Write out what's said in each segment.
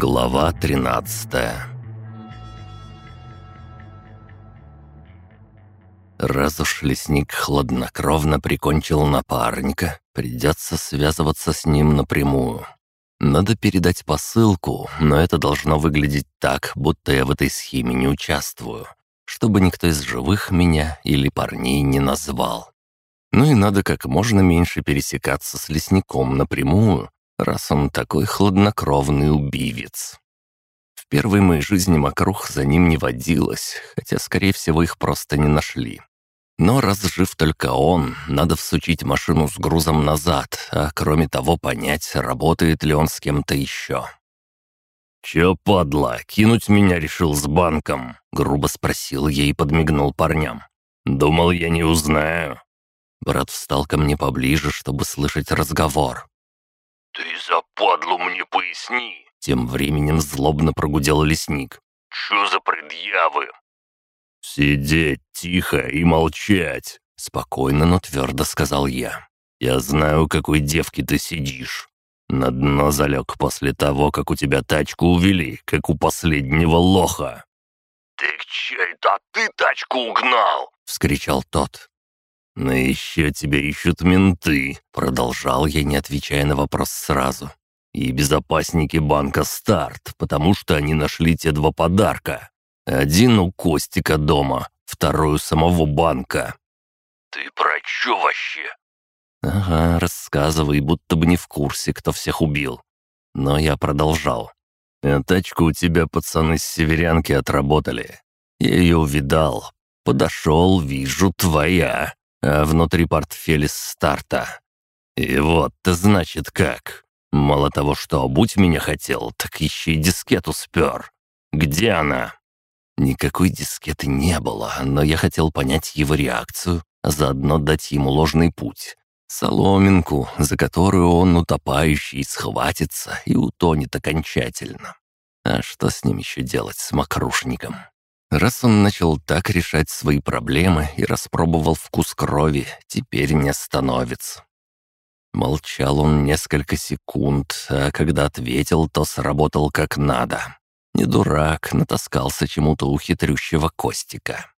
Глава 13 Раз уж лесник хладнокровно прикончил напарника, придется связываться с ним напрямую. Надо передать посылку, но это должно выглядеть так, будто я в этой схеме не участвую, чтобы никто из живых меня или парней не назвал. Ну и надо как можно меньше пересекаться с лесником напрямую, раз он такой хладнокровный убивец. В первой моей жизни мокрух за ним не водилось, хотя, скорее всего, их просто не нашли. Но раз жив только он, надо всучить машину с грузом назад, а кроме того понять, работает ли он с кем-то еще. «Че, падла, кинуть меня решил с банком?» — грубо спросил я и подмигнул парням. «Думал, я не узнаю». Брат встал ко мне поближе, чтобы слышать разговор. «Ты за падлу мне поясни!» Тем временем злобно прогудел лесник. «Чё за предъявы?» «Сидеть тихо и молчать!» Спокойно, но твердо сказал я. «Я знаю, какой девки ты сидишь. На дно залег после того, как у тебя тачку увели, как у последнего лоха». «Так чё это ты тачку угнал?» — вскричал тот. «Но еще тебя ищут менты», — продолжал я, не отвечая на вопрос сразу. «И безопасники банка «Старт», потому что они нашли те два подарка. Один у Костика дома, второй у самого банка». «Ты про чё вообще?» «Ага, рассказывай, будто бы не в курсе, кто всех убил». Но я продолжал. «А тачку у тебя пацаны с северянки отработали. Я ее увидал. Подошел, вижу, твоя а внутри портфель старта. И вот-то значит как. Мало того, что обуть меня хотел, так еще и дискету спер. Где она? Никакой дискеты не было, но я хотел понять его реакцию, заодно дать ему ложный путь. Соломинку, за которую он утопающий схватится и утонет окончательно. А что с ним еще делать, с мокрушником? Раз он начал так решать свои проблемы и распробовал вкус крови, теперь не остановится. Молчал он несколько секунд, а когда ответил, то сработал как надо. Не дурак, натаскался чему-то у хитрющего Костика.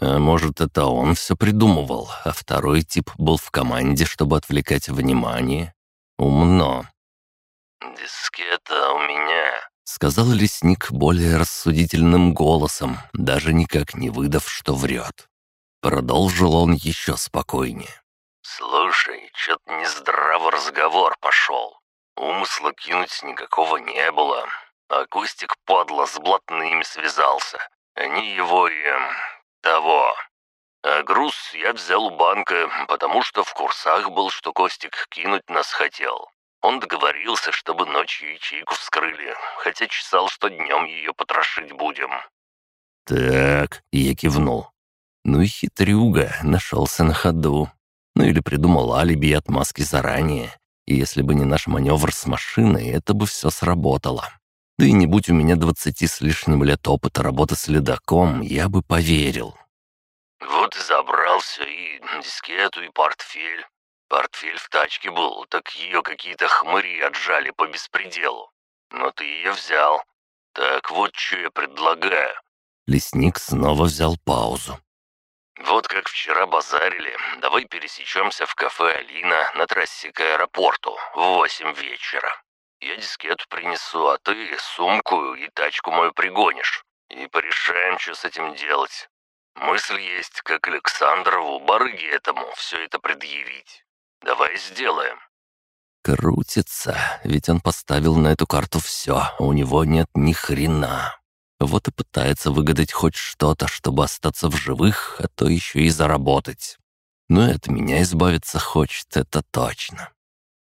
А может, это он все придумывал, а второй тип был в команде, чтобы отвлекать внимание? Умно. «Дискета у меня», Сказал лесник более рассудительным голосом, даже никак не выдав, что врет. Продолжил он еще спокойнее. «Слушай, чё-то нездравый разговор пошел. Умысла кинуть никакого не было. А Костик, падла, с блатными связался. Они его и... того. А груз я взял у банка, потому что в курсах был, что Костик кинуть нас хотел. Он договорился, чтобы ночью ячейку вскрыли, хотя чесал, что днем ее потрошить будем». «Так», — я кивнул. «Ну и хитрюга, нашелся на ходу. Ну или придумал алиби и отмазки заранее. И если бы не наш маневр с машиной, это бы все сработало. Да и не будь у меня двадцати с лишним лет опыта работы следаком, я бы поверил». «Вот и забрал все, и дискету, и портфель. Портфель в тачке был, так ее какие-то хмыри отжали по беспределу. Но ты ее взял. Так вот, что я предлагаю». Лесник снова взял паузу. «Вот как вчера базарили, давай пересечемся в кафе «Алина» на трассе к аэропорту в восемь вечера. Я дискету принесу, а ты сумку и тачку мою пригонишь. И порешаем, что с этим делать. Мысль есть, как Александрову, барыге этому, все это предъявить. Давай сделаем». Крутится, ведь он поставил на эту карту все, а у него нет ни хрена. Вот и пытается выгадать хоть что-то, чтобы остаться в живых, а то еще и заработать. Но и от меня избавиться хочет, это точно.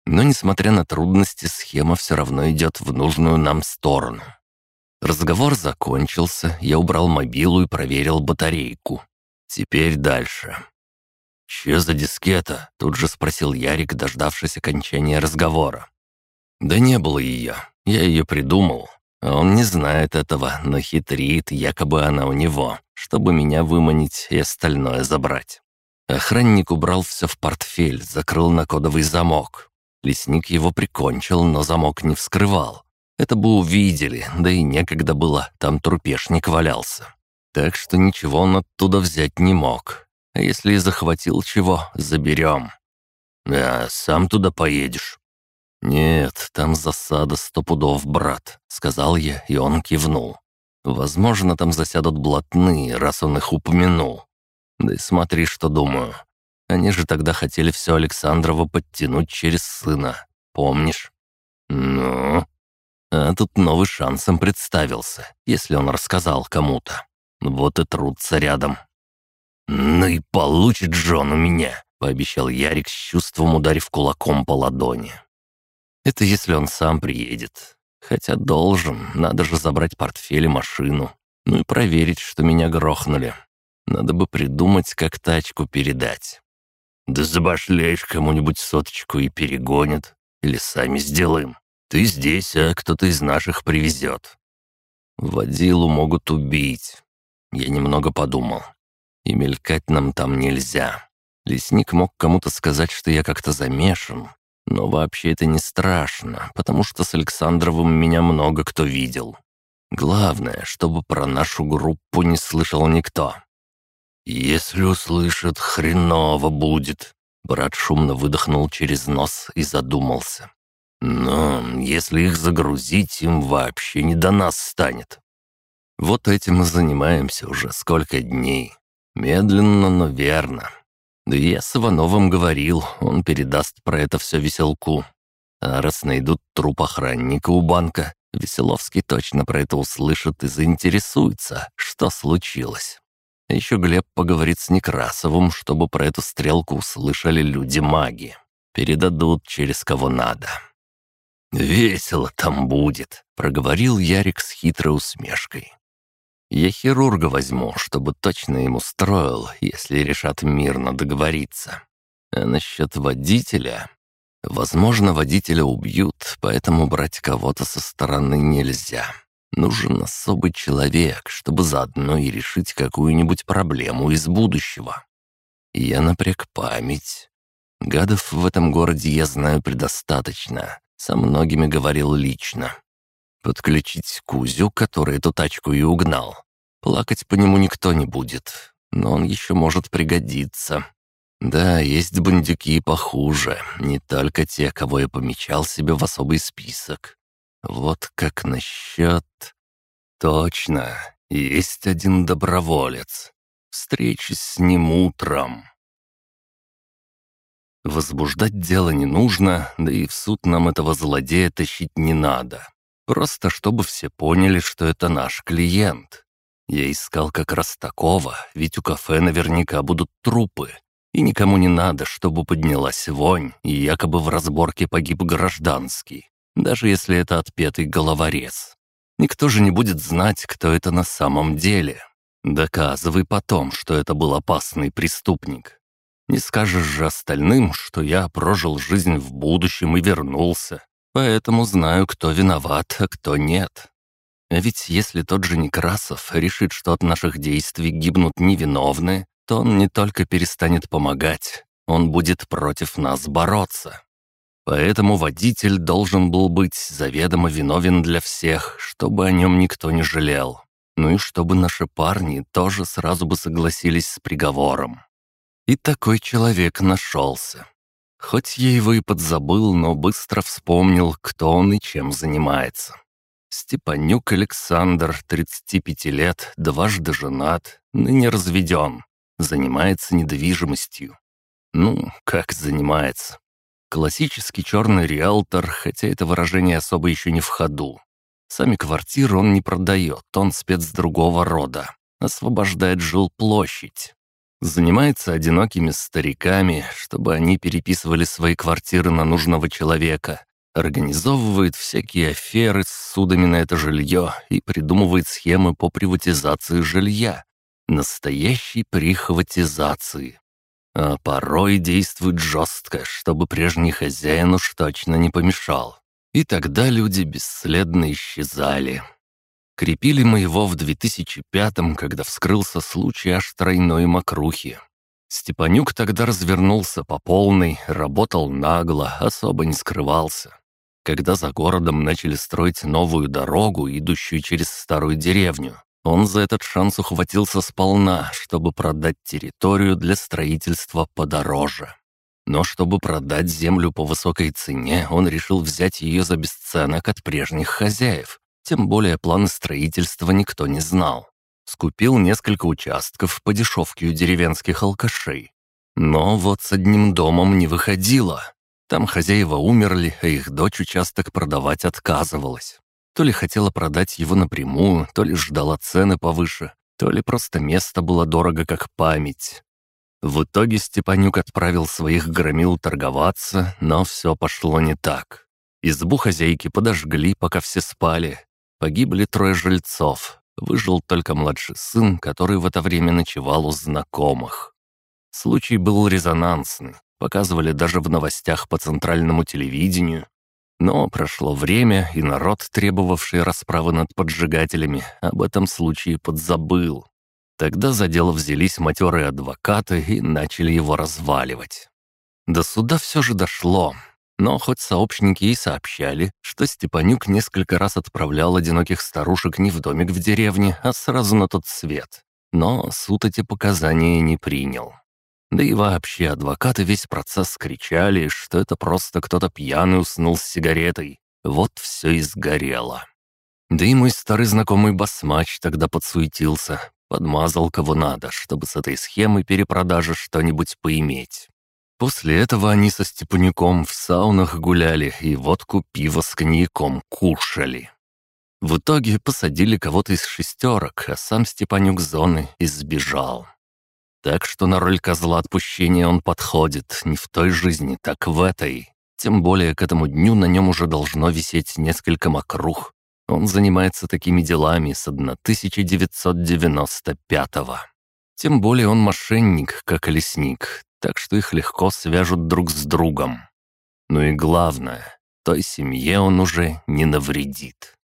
Но, несмотря на трудности, схема все равно идет в нужную нам сторону. Разговор закончился, я убрал мобилу и проверил батарейку. Теперь дальше. «Че за дискета?» — тут же спросил Ярик, дождавшись окончания разговора. «Да не было ее. Я ее придумал. А он не знает этого, но хитрит, якобы она у него, чтобы меня выманить и остальное забрать». Охранник убрал все в портфель, закрыл на кодовый замок. Лесник его прикончил, но замок не вскрывал. Это бы увидели, да и некогда было, там трупешник валялся. Так что ничего он оттуда взять не мог. А если захватил чего, заберем. А сам туда поедешь? «Нет, там засада сто пудов, брат», — сказал я, и он кивнул. «Возможно, там засядут блатные, раз он их упомянул. Да и смотри, что думаю. Они же тогда хотели все Александрова подтянуть через сына, помнишь?» «Ну?» А тут новый шанс им представился, если он рассказал кому-то. Вот и трутся рядом. «Ну и получит Джон у меня», — пообещал Ярик с чувством, ударив кулаком по ладони. «Это если он сам приедет. Хотя должен, надо же забрать портфель и машину. Ну и проверить, что меня грохнули. Надо бы придумать, как тачку передать. Да забашляешь кому-нибудь соточку и перегонит. Или сами сделаем. Ты здесь, а кто-то из наших привезет. Водилу могут убить. Я немного подумал. И мелькать нам там нельзя. Лесник мог кому-то сказать, что я как-то замешан. Но вообще это не страшно, потому что с Александровым меня много кто видел. Главное, чтобы про нашу группу не слышал никто. «Если услышат, хреново будет», Брат шумно выдохнул через нос и задумался. «Но если их загрузить, им вообще не до нас станет». Вот этим мы занимаемся уже сколько дней. Медленно, но верно. Да я с Ивановым говорил, он передаст про это все веселку. А раз найдут труп охранника у банка, Веселовский точно про это услышит и заинтересуется, что случилось. Еще Глеб поговорит с Некрасовым, чтобы про эту стрелку услышали люди-маги. Передадут через кого надо. «Весело там будет», — проговорил Ярик с хитрой усмешкой. «Я хирурга возьму, чтобы точно ему строил, если решат мирно договориться. А насчет водителя...» Возможно, водителя убьют, поэтому брать кого-то со стороны нельзя. Нужен особый человек, чтобы заодно и решить какую-нибудь проблему из будущего. Я напряг память. Гадов в этом городе я знаю предостаточно. Со многими говорил лично. Подключить Кузю, который эту тачку и угнал. Плакать по нему никто не будет, но он еще может пригодиться. Да, есть бандюки и похуже, не только те, кого я помечал себе в особый список. Вот как насчет... Точно, есть один доброволец. Встречи с ним утром. Возбуждать дело не нужно, да и в суд нам этого злодея тащить не надо. Просто чтобы все поняли, что это наш клиент. Я искал как раз такого, ведь у кафе наверняка будут трупы. И никому не надо, чтобы поднялась вонь, и якобы в разборке погиб гражданский даже если это отпетый головорез. Никто же не будет знать, кто это на самом деле. Доказывай потом, что это был опасный преступник. Не скажешь же остальным, что я прожил жизнь в будущем и вернулся, поэтому знаю, кто виноват, а кто нет. А ведь если тот же Некрасов решит, что от наших действий гибнут невиновные, то он не только перестанет помогать, он будет против нас бороться. Поэтому водитель должен был быть заведомо виновен для всех, чтобы о нем никто не жалел. Ну и чтобы наши парни тоже сразу бы согласились с приговором. И такой человек нашелся. Хоть я его и подзабыл, но быстро вспомнил, кто он и чем занимается. Степанюк Александр, 35 лет, дважды женат, ныне разведен. Занимается недвижимостью. Ну, как занимается? Классический черный риэлтор, хотя это выражение особо еще не в ходу. Сами квартиры он не продает, он спец другого рода. Освобождает жилплощадь. Занимается одинокими стариками, чтобы они переписывали свои квартиры на нужного человека. Организовывает всякие аферы с судами на это жилье и придумывает схемы по приватизации жилья. Настоящей прихватизации а порой действует жестко, чтобы прежний хозяин уж точно не помешал. И тогда люди бесследно исчезали. Крепили мы его в 2005-м, когда вскрылся случай аж тройной мокрухи. Степанюк тогда развернулся по полной, работал нагло, особо не скрывался. Когда за городом начали строить новую дорогу, идущую через старую деревню, он за этот шанс ухватился сполна, чтобы продать территорию для строительства подороже. Но чтобы продать землю по высокой цене, он решил взять ее за бесценок от прежних хозяев. Тем более планы строительства никто не знал. Скупил несколько участков по дешевке у деревенских алкашей. Но вот с одним домом не выходило. Там хозяева умерли, а их дочь участок продавать отказывалась. То ли хотела продать его напрямую, то ли ждала цены повыше, то ли просто место было дорого как память. В итоге Степанюк отправил своих громил торговаться, но все пошло не так. Избу хозяйки подожгли, пока все спали. Погибли трое жильцов. Выжил только младший сын, который в это время ночевал у знакомых. Случай был резонансный. Показывали даже в новостях по центральному телевидению. Но прошло время, и народ, требовавший расправы над поджигателями, об этом случае подзабыл. Тогда за дело взялись матерые адвокаты и начали его разваливать. До суда все же дошло, но хоть сообщники и сообщали, что Степанюк несколько раз отправлял одиноких старушек не в домик в деревне, а сразу на тот свет. Но суд эти показания не принял. Да и вообще адвокаты весь процесс кричали, что это просто кто-то пьяный уснул с сигаретой. Вот все и сгорело. Да и мой старый знакомый басмач тогда подсуетился, Подмазал кого надо, чтобы с этой схемой перепродажи что-нибудь поиметь. После этого они со Степанюком в саунах гуляли и водку пиво с коньяком кушали. В итоге посадили кого-то из шестерок, а сам Степанюк зоны избежал. Так что на роль козла отпущения он подходит не в той жизни, так в этой. Тем более к этому дню на нем уже должно висеть несколько мокрух, он занимается такими делами с 1995-го. Тем более он мошенник, как и лесник, так что их легко свяжут друг с другом. Ну и главное, той семье он уже не навредит.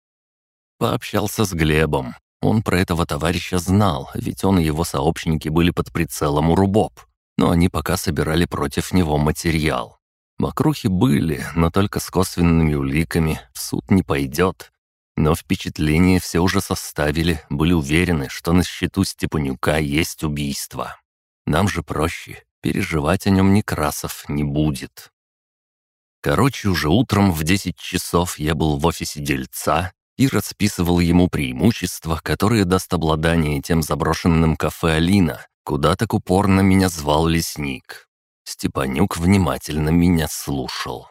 Пообщался с Глебом. Он про этого товарища знал, ведь он и его сообщники были под прицелом у Рубоб, но они пока собирали против него материал. Мокрухи были, но только с косвенными уликами в суд не пойдет, но впечатление все уже составили, были уверены, что на счету Степанюка есть убийство. Нам же проще, переживать о нем Некрасов не будет. Короче, уже утром в 10 часов я был в офисе дельца и расписывал ему преимущества, которые даст обладание тем заброшенным кафе «Алина», куда так упорно меня звал лесник. Степанюк внимательно меня слушал.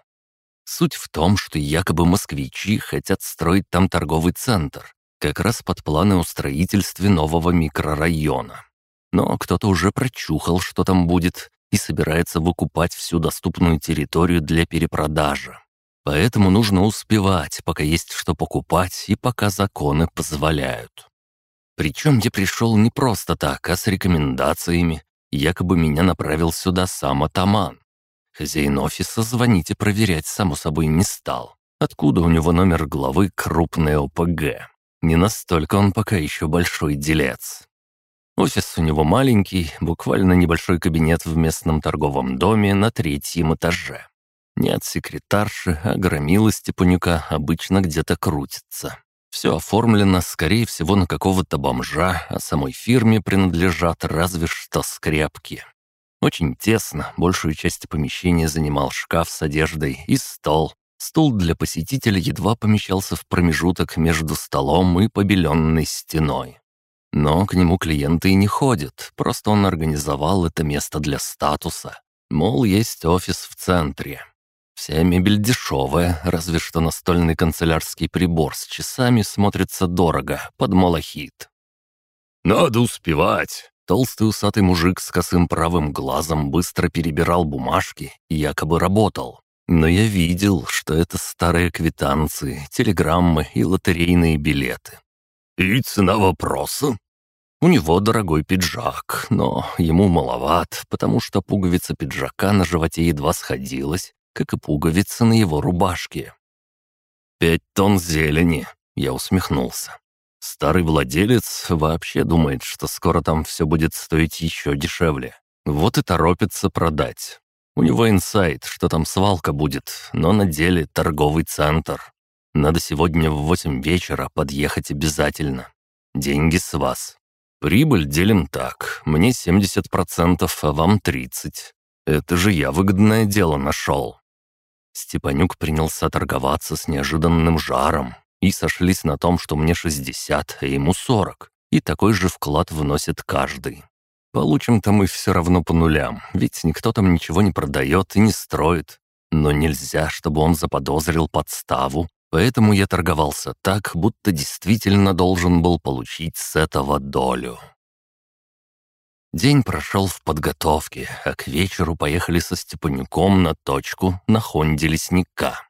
Суть в том, что якобы москвичи хотят строить там торговый центр, как раз под планы о строительстве нового микрорайона. Но кто-то уже прочухал, что там будет, и собирается выкупать всю доступную территорию для перепродажи. Поэтому нужно успевать, пока есть что покупать и пока законы позволяют. Причем я пришел не просто так, а с рекомендациями. Якобы меня направил сюда сам атаман. Хозяин офиса звонить и проверять, само собой, не стал. Откуда у него номер главы крупной ОПГ? Не настолько он пока еще большой делец. Офис у него маленький, буквально небольшой кабинет в местном торговом доме на третьем этаже. Нет секретарши, а громила Степанюка обычно где-то крутится. Все оформлено, скорее всего, на какого-то бомжа, а самой фирме принадлежат разве что скрепки. Очень тесно, большую часть помещения занимал шкаф с одеждой и стол. Стул для посетителя едва помещался в промежуток между столом и побеленной стеной. Но к нему клиенты и не ходят, просто он организовал это место для статуса. Мол, есть офис в центре. Вся мебель дешевая, разве что настольный канцелярский прибор с часами смотрится дорого, под малахит. «Надо успевать», Толстый усатый мужик с косым правым глазом быстро перебирал бумажки и якобы работал. Но я видел, что это старые квитанции, телеграммы и лотерейные билеты. «И цена вопроса?» У него дорогой пиджак, но ему маловат, потому что пуговица пиджака на животе едва сходилась, как и пуговица на его рубашке. «Пять тонн зелени», — я усмехнулся. Старый владелец вообще думает, что скоро там все будет стоить еще дешевле. Вот и торопится продать. У него инсайт, что там свалка будет, но на деле торговый центр. Надо сегодня в восемь вечера подъехать обязательно. Деньги с вас. Прибыль делим так. Мне 70%, а вам 30%. Это же я выгодное дело нашел. Степанюк принялся торговаться с неожиданным жаром, и сошлись на том, что мне 60, а ему 40, и такой же вклад вносит каждый. Получим-то мы все равно по нулям, ведь никто там ничего не продает и не строит. Но нельзя, чтобы он заподозрил подставу, поэтому я торговался так, будто действительно должен был получить с этого долю. День прошел в подготовке, а к вечеру поехали со Степанюком на точку на Хонде лесника.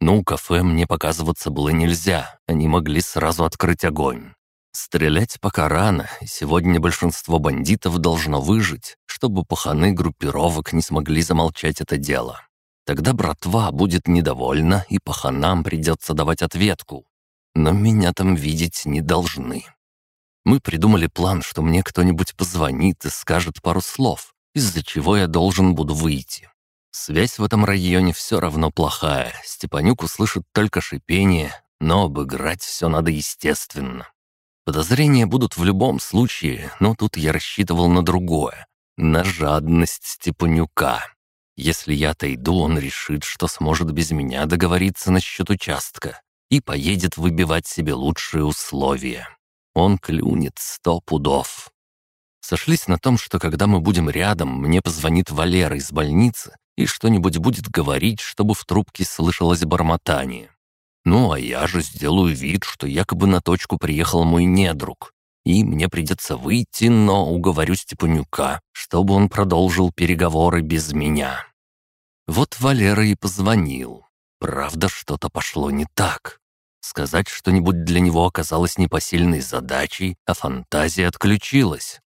Ну, кафе мне показываться было нельзя, они могли сразу открыть огонь. Стрелять пока рано, и сегодня большинство бандитов должно выжить, чтобы паханы группировок не смогли замолчать это дело. Тогда братва будет недовольна, и паханам придется давать ответку. Но меня там видеть не должны. Мы придумали план, что мне кто-нибудь позвонит и скажет пару слов, из-за чего я должен буду выйти. Связь в этом районе все равно плохая. Степанюк услышит только шипение, но обыграть все надо естественно. Подозрения будут в любом случае, но тут я рассчитывал на другое. На жадность Степанюка. Если я отойду, он решит, что сможет без меня договориться насчет участка и поедет выбивать себе лучшие условия. Он клюнет сто пудов. Сошлись на том, что когда мы будем рядом, мне позвонит Валера из больницы и что-нибудь будет говорить, чтобы в трубке слышалось бормотание. Ну, а я же сделаю вид, что якобы на точку приехал мой недруг, и мне придется выйти, но уговорю Степанюка, чтобы он продолжил переговоры без меня. Вот Валера и позвонил. Правда, что-то пошло не так. Сказать что-нибудь для него оказалось непосильной задачей, а фантазия отключилась.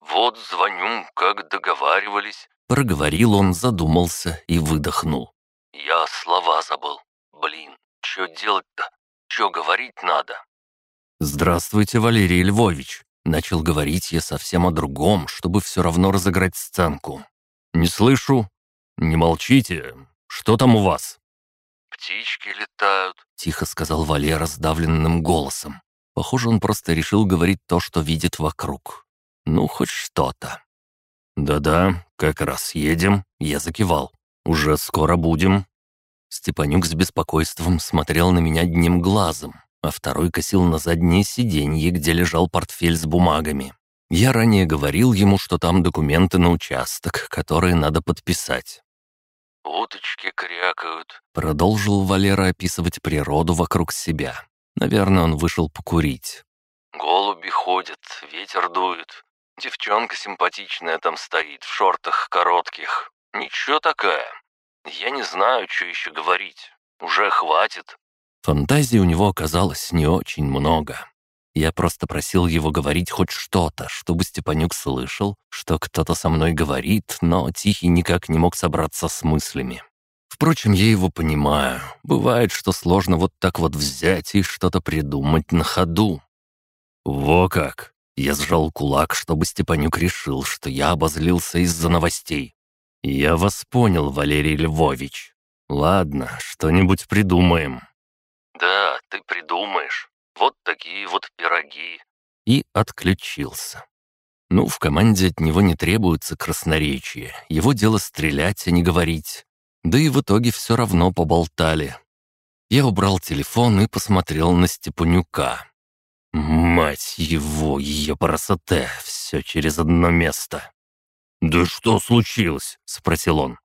«Вот звоню, как договаривались», — проговорил он, задумался и выдохнул. «Я слова забыл. Блин, что делать-то? Что говорить надо?» «Здравствуйте, Валерий Львович», — начал говорить я совсем о другом, чтобы все равно разыграть сценку. «Не слышу. Не молчите. Что там у вас?» «Птички летают», — тихо сказал Валера сдавленным голосом. Похоже, он просто решил говорить то, что видит вокруг. Ну, хоть что-то. «Да-да, как раз едем», — я закивал. «Уже скоро будем». Степанюк с беспокойством смотрел на меня одним глазом, а второй косил на заднее сиденье, где лежал портфель с бумагами. Я ранее говорил ему, что там документы на участок, которые надо подписать. «Уточки крякают», — продолжил Валера описывать природу вокруг себя. Наверное, он вышел покурить. «Голуби ходят, ветер дует. Девчонка симпатичная там стоит, в шортах коротких. Ничего такая. Я не знаю, что еще говорить. Уже хватит». Фантазии у него оказалось не очень много. Я просто просил его говорить хоть что-то, чтобы Степанюк слышал, что кто-то со мной говорит, но Тихий никак не мог собраться с мыслями. Впрочем, я его понимаю. Бывает, что сложно вот так вот взять и что-то придумать на ходу. Во как! Я сжал кулак, чтобы Степанюк решил, что я обозлился из-за новостей. «Я вас понял, Валерий Львович. Ладно, что-нибудь придумаем». «Да, ты придумаешь. Вот такие вот пироги». И отключился. Ну, в команде от него не требуется красноречие. Его дело стрелять, а не говорить. Да и в итоге все равно поболтали. Я убрал телефон и посмотрел на Степанюка. Мать его, ее красота, все через одно место. «Да что случилось?» — спросил он.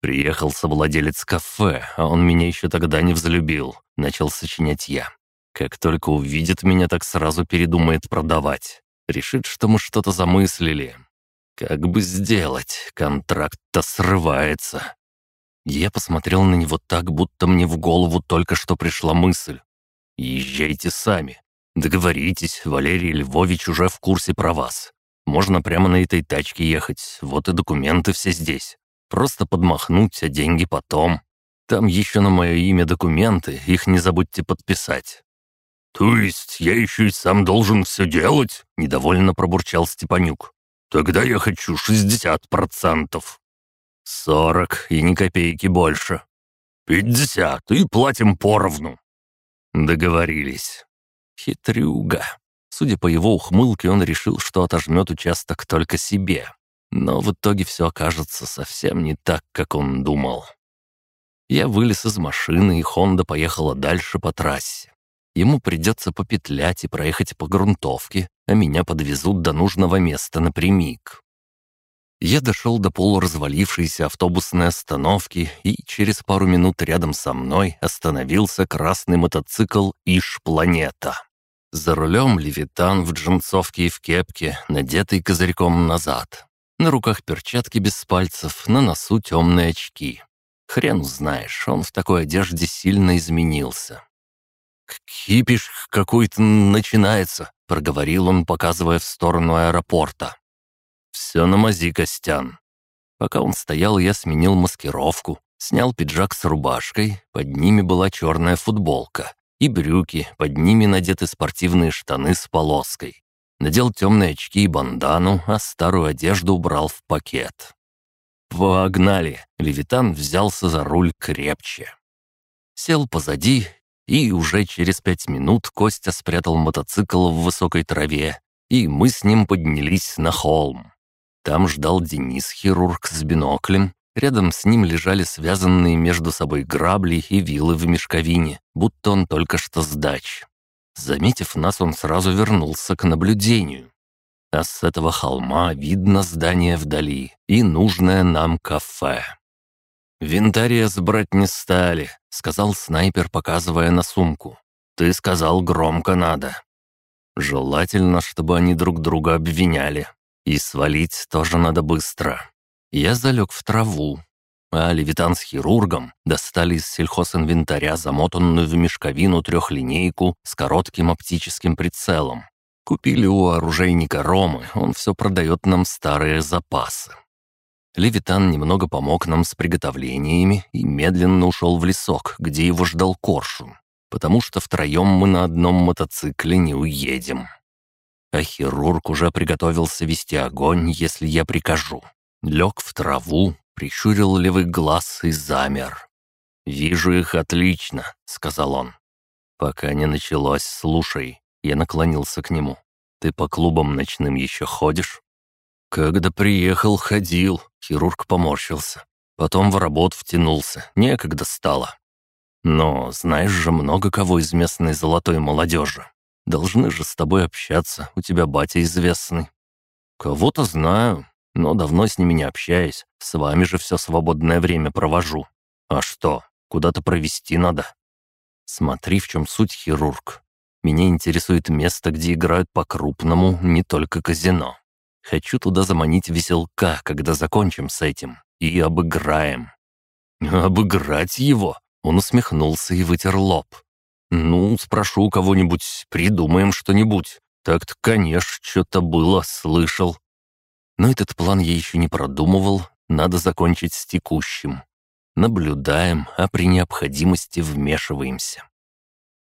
Приехал совладелец кафе, а он меня еще тогда не взлюбил, начал сочинять я. Как только увидит меня, так сразу передумает продавать. Решит, что мы что-то замыслили. Как бы сделать? Контракт-то срывается. Я посмотрел на него так, будто мне в голову только что пришла мысль. «Езжайте сами. Договоритесь, Валерий Львович уже в курсе про вас. Можно прямо на этой тачке ехать, вот и документы все здесь. Просто подмахнуть, а деньги потом. Там еще на мое имя документы, их не забудьте подписать. «То есть я еще и сам должен все делать?» — недовольно пробурчал Степанюк. «Тогда я хочу шестьдесят процентов». «Сорок и ни копейки больше». «Пятьдесят, и платим поровну». Договорились. Хитрюга. Судя по его ухмылке, он решил, что отожмет участок только себе. Но в итоге все окажется совсем не так, как он думал. Я вылез из машины, и Хонда поехала дальше по трассе. Ему придется попетлять и проехать по грунтовке, а меня подвезут до нужного места напрямик. Я дошел до полуразвалившейся автобусной остановки, и через пару минут рядом со мной остановился красный мотоцикл «Иш-планета». За рулем левитан в джинсовке и в кепке, надетый козырьком назад. На руках перчатки без пальцев, на носу темные очки. Хрен узнаешь, он в такой одежде сильно изменился. «Кипиш какой-то начинается», — проговорил он, показывая в сторону аэропорта. «Все на мази, Костян». Пока он стоял, я сменил маскировку, снял пиджак с рубашкой, под ними была черная футболка, и брюки, под ними надеты спортивные штаны с полоской. Надел темные очки и бандану, а старую одежду убрал в пакет. «Погнали!» — Левитан взялся за руль крепче. Сел позади, и уже через пять минут Костя спрятал мотоцикл в высокой траве, и мы с ним поднялись на холм. Там ждал Денис, хирург с биноклем, Рядом с ним лежали связанные между собой грабли и вилы в мешковине, будто он только что с дач. Заметив нас, он сразу вернулся к наблюдению. А с этого холма видно здание вдали и нужное нам кафе. «Винторез брать не стали», — сказал снайпер, показывая на сумку. «Ты сказал, громко надо». Желательно, чтобы они друг друга обвиняли. И свалить тоже надо быстро. Я залег в траву, а Левитан с хирургом достали из сельхозинвентаря замотанную в мешковину трехлинейку с коротким оптическим прицелом. Купили у оружейника Ромы, он все продает нам старые запасы. Левитан немного помог нам с приготовлениями и медленно ушел в лесок, где его ждал коршун, потому что втроем мы на одном мотоцикле не уедем. А хирург уже приготовился вести огонь, если я прикажу. Лег в траву, прищурил левый глаз и замер. «Вижу их отлично», — сказал он. «Пока не началось, слушай». Я наклонился к нему. «Ты по клубам ночным еще ходишь?» «Когда приехал, ходил», — хирург поморщился. Потом в работу втянулся, некогда стало. «Но знаешь же много кого из местной золотой молодежи. Должны же с тобой общаться, у тебя батя известный». «Кого-то знаю, но давно с ними не общаюсь. С вами же все свободное время провожу. А что, куда-то провести надо? Смотри, в чем суть, хирург. Меня интересует место, где играют по-крупному, не только казино. Хочу туда заманить веселка, когда закончим с этим, и обыграем». «Обыграть его?» Он усмехнулся и вытер лоб. «Ну, спрошу кого-нибудь, придумаем что-нибудь. Так-то, конечно, что-то было, слышал. Но этот план я еще не продумывал, надо закончить с текущим. Наблюдаем, а при необходимости вмешиваемся.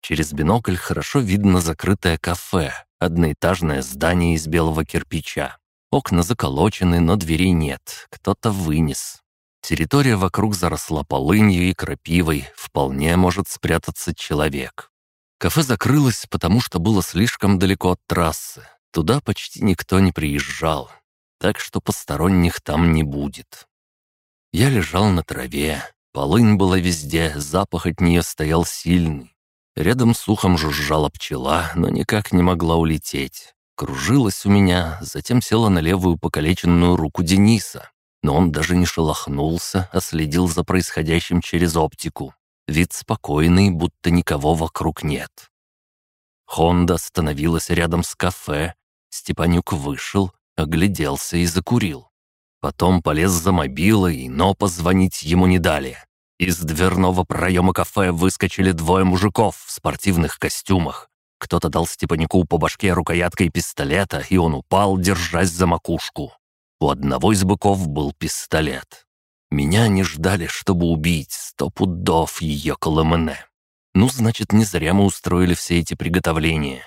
Через бинокль хорошо видно закрытое кафе, одноэтажное здание из белого кирпича. Окна заколочены, но дверей нет, кто-то вынес. Территория вокруг заросла полынью и крапивой, вполне может спрятаться человек. Кафе закрылось, потому что было слишком далеко от трассы. Туда почти никто не приезжал, так что посторонних там не будет. Я лежал на траве, полынь была везде, запах от нее стоял сильный. Рядом с ухом жужжала пчела, но никак не могла улететь. Кружилась у меня, затем села на левую покалеченную руку Дениса. Но он даже не шелохнулся, а следил за происходящим через оптику. Вид спокойный, будто никого вокруг нет. Хонда остановилась рядом с кафе. Степанюк вышел, огляделся и закурил. Потом полез за мобилой, но позвонить ему не дали. Из дверного проема кафе выскочили двое мужиков в спортивных костюмах. Кто-то дал Степанику по башке рукояткой пистолета, и он упал, держась за макушку. У одного из быков был пистолет. Меня не ждали, чтобы убить, сто пудов ее колымне. Ну, значит, не зря мы устроили все эти приготовления.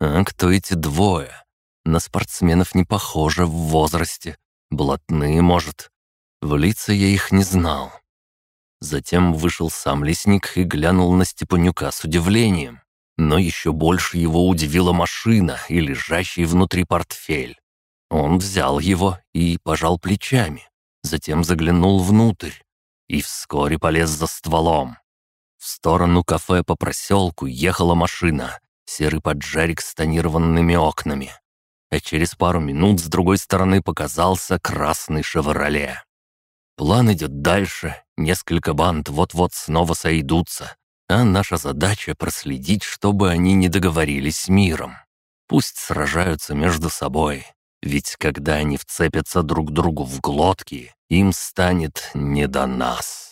А кто эти двое? На спортсменов не похоже в возрасте. Блатные, может. В лица я их не знал. Затем вышел сам лесник и глянул на Степанюка с удивлением. Но еще больше его удивила машина и лежащий внутри портфель. Он взял его и пожал плечами. Затем заглянул внутрь и вскоре полез за стволом. В сторону кафе по проселку ехала машина, серый поджарик с тонированными окнами. А через пару минут с другой стороны показался красный «Шевроле». План идет дальше, несколько банд вот-вот снова сойдутся, а наша задача проследить, чтобы они не договорились с миром. Пусть сражаются между собой, ведь когда они вцепятся друг другу в глотки, им станет не до нас.